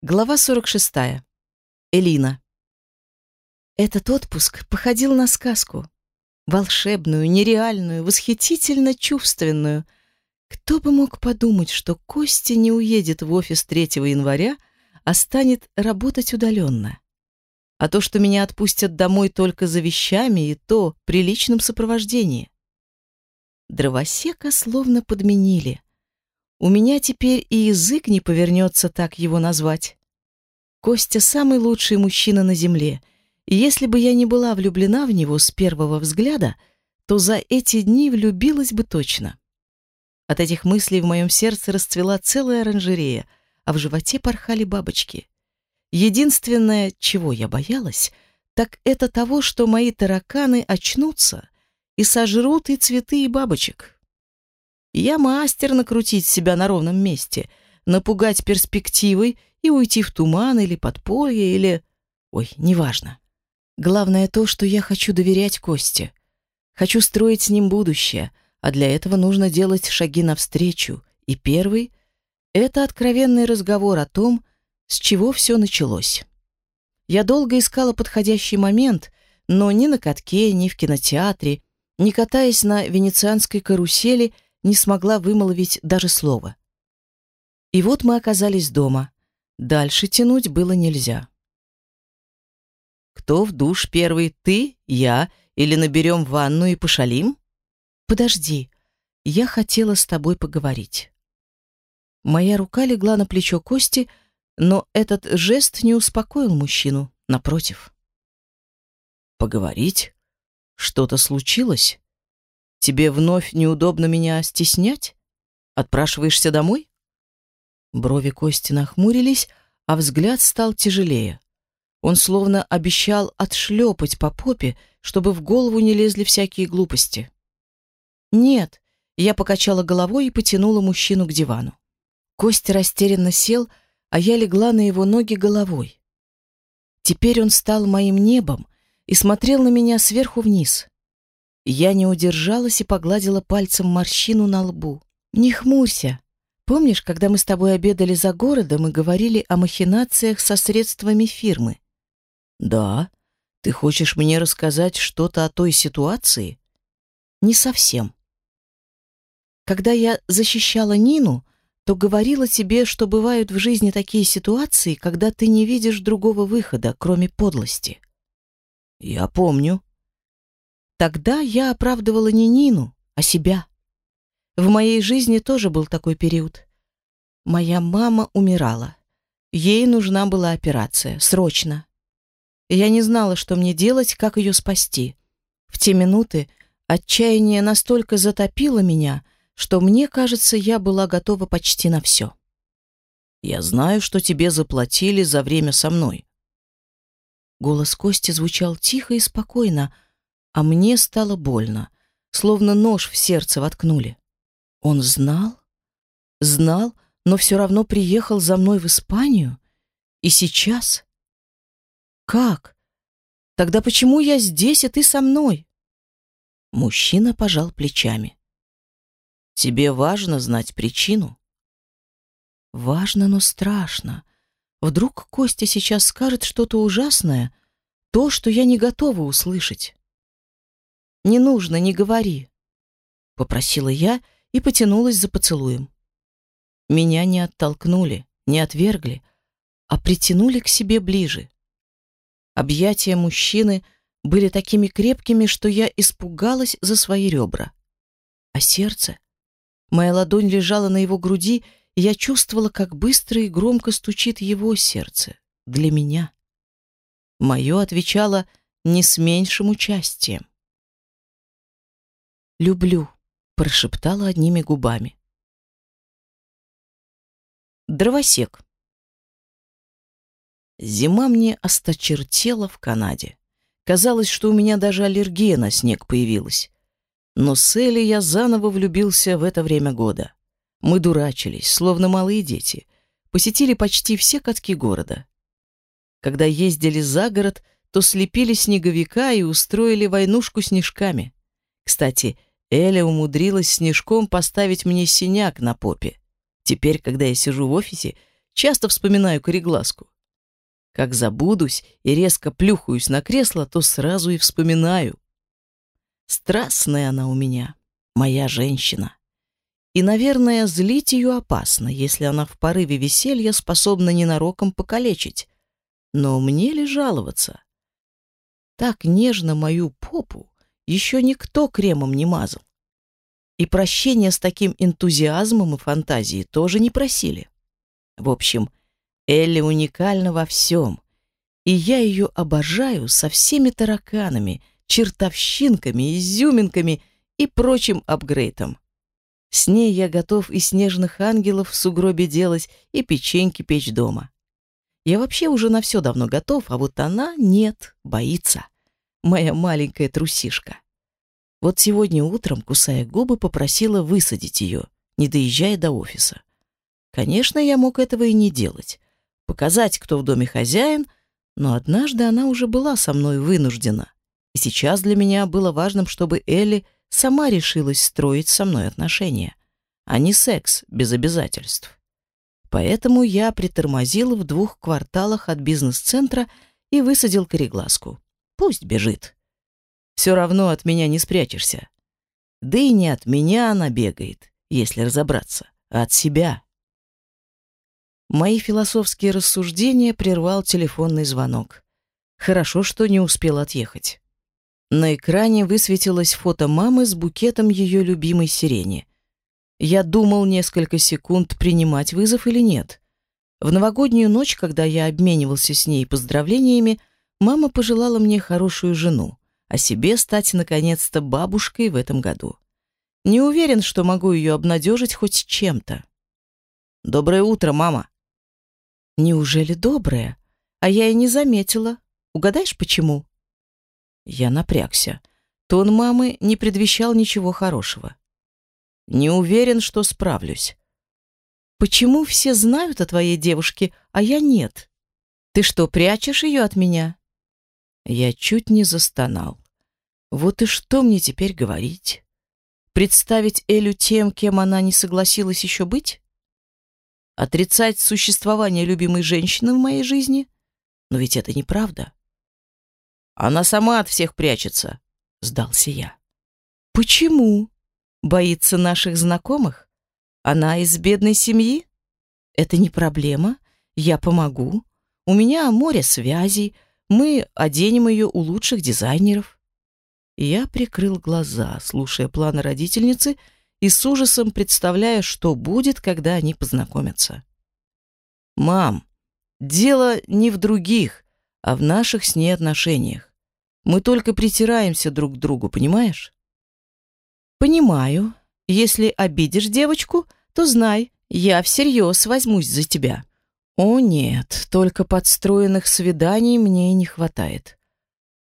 Глава 46. Элина. Этот отпуск походил на сказку. Волшебную, нереальную, восхитительно чувственную. Кто бы мог подумать, что Костя не уедет в офис 3 января, а станет работать удаленно. А то, что меня отпустят домой только за вещами, и то при личном сопровождении. Дровосека словно подменили — у меня теперь и язык не повернется так его назвать. Костя самый лучший мужчина на земле, и если бы я не была влюблена в него с первого взгляда, то за эти дни влюбилась бы точно. От этих мыслей в моем сердце расцвела целая оранжерея, а в животе порхали бабочки. Единственное, чего я боялась, так это того, что мои тараканы очнутся и сожрут и цветы, и бабочек. Я мастер накрутить себя на ровном месте, напугать перспективой и уйти в туман или подполье, или... Ой, неважно. Главное то, что я хочу доверять Косте. Хочу строить с ним будущее, а для этого нужно делать шаги навстречу. И первый — это откровенный разговор о том, с чего все началось. Я долго искала подходящий момент, но ни на катке, ни в кинотеатре, ни катаясь на венецианской карусели — не смогла вымолвить даже слова. И вот мы оказались дома. Дальше тянуть было нельзя. Кто в душ первый, ты, я, или наберем ванну и пошалим? Подожди, я хотела с тобой поговорить. Моя рука легла на плечо Кости, но этот жест не успокоил мужчину, напротив. Поговорить? Что-то случилось? Тебе вновь неудобно меня стеснять? Отпрашиваешься домой? Брови Кости нахмурились, а взгляд стал тяжелее. Он словно обещал отшлепать по попе, чтобы в голову не лезли всякие глупости. «Нет», — я покачала головой и потянула мужчину к дивану. Костя растерянно сел, а я легла на его ноги головой. Теперь он стал моим небом и смотрел на меня сверху вниз. Я не удержалась и погладила пальцем морщину на лбу. «Не хмурься. Помнишь, когда мы с тобой обедали за городом и говорили о махинациях со средствами фирмы?» «Да. Ты хочешь мне рассказать что-то о той ситуации?» «Не совсем. Когда я защищала Нину, то говорила тебе, что бывают в жизни такие ситуации, когда ты не видишь другого выхода, кроме подлости». «Я помню», Тогда я оправдывала не Нину, а себя. В моей жизни тоже был такой период. Моя мама умирала. Ей нужна была операция, срочно. Я не знала, что мне делать, как ее спасти. В те минуты отчаяние настолько затопило меня, что мне кажется, я была готова почти на все. «Я знаю, что тебе заплатили за время со мной». Голос Кости звучал тихо и спокойно, а мне стало больно, словно нож в сердце воткнули. Он знал? Знал, но все равно приехал за мной в Испанию? И сейчас? Как? Тогда почему я здесь, а ты со мной? Мужчина пожал плечами. Тебе важно знать причину? Важно, но страшно. Вдруг Костя сейчас скажет что-то ужасное, то, что я не готова услышать. Не нужно, не говори, попросила я и потянулась за поцелуем. Меня не оттолкнули, не отвергли, а притянули к себе ближе. Объятия мужчины были такими крепкими, что я испугалась за свои ребра. А сердце? Моя ладонь лежала на его груди, и я чувствовала, как быстро и громко стучит его сердце для меня. Мое отвечало не с меньшим участием. «Люблю», — прошептала одними губами. Дровосек. Зима мне осточертела в Канаде. Казалось, что у меня даже аллергия на снег появилась. Но с Элли я заново влюбился в это время года. Мы дурачились, словно малые дети. Посетили почти все катки города. Когда ездили за город, то слепили снеговика и устроили войнушку снежками. Кстати, Эля умудрилась снежком поставить мне синяк на попе. Теперь, когда я сижу в офисе, Часто вспоминаю кореглазку. Как забудусь и резко плюхаюсь на кресло, то сразу и вспоминаю. Страстная она у меня, моя женщина. И, наверное, злить ее опасно, если она в порыве веселья способна ненароком покалечить. Но мне ли жаловаться? Так нежно мою попу еще никто кремом не мазал. И прощения с таким энтузиазмом и фантазией тоже не просили. В общем, Элли уникальна во всем, и я ее обожаю со всеми тараканами, чертовщинками, изюминками и прочим апгрейдом. С ней я готов и снежных ангелов в сугробе делать, и печеньки печь дома. Я вообще уже на все давно готов, а вот она нет, боится. Моя маленькая трусишка. Вот сегодня утром, кусая губы, попросила высадить ее, не доезжая до офиса. Конечно, я мог этого и не делать. Показать, кто в доме хозяин, но однажды она уже была со мной вынуждена. И сейчас для меня было важным, чтобы Элли сама решилась строить со мной отношения, а не секс без обязательств. Поэтому я притормозил в двух кварталах от бизнес-центра и высадил кореглазку. Пусть бежит. Все равно от меня не спрячешься. Да и не от меня она бегает, если разобраться, а от себя. Мои философские рассуждения прервал телефонный звонок. Хорошо, что не успел отъехать. На экране высветилось фото мамы с букетом ее любимой сирени. Я думал несколько секунд, принимать вызов или нет. В новогоднюю ночь, когда я обменивался с ней поздравлениями, мама пожелала мне хорошую жену, а себе стать наконец-то бабушкой в этом году. Не уверен, что могу ее обнадежить хоть чем-то. «Доброе утро, мама!» Неужели добрая? А я и не заметила. Угадаешь, почему? Я напрягся. Тон мамы не предвещал ничего хорошего. Не уверен, что справлюсь. Почему все знают о твоей девушке, а я нет? Ты что, прячешь ее от меня? Я чуть не застонал. Вот и что мне теперь говорить? Представить Элю тем, кем она не согласилась еще быть? Отрицать существование любимой женщины в моей жизни? Но ведь это неправда. Она сама от всех прячется, сдался я. Почему? Боится наших знакомых? Она из бедной семьи? Это не проблема. Я помогу. У меня море связей. Мы оденем ее у лучших дизайнеров. Я прикрыл глаза, слушая планы родительницы, и с ужасом представляя, что будет, когда они познакомятся. «Мам, дело не в других, а в наших с ней отношениях. Мы только притираемся друг к другу, понимаешь?» «Понимаю. Если обидишь девочку, то знай, я всерьез возьмусь за тебя». «О нет, только подстроенных свиданий мне не хватает».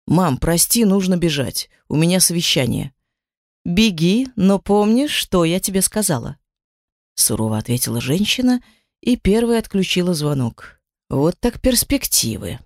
«Мам, прости, нужно бежать. У меня совещание». «Беги, но помни, что я тебе сказала», — сурово ответила женщина и первой отключила звонок. «Вот так перспективы».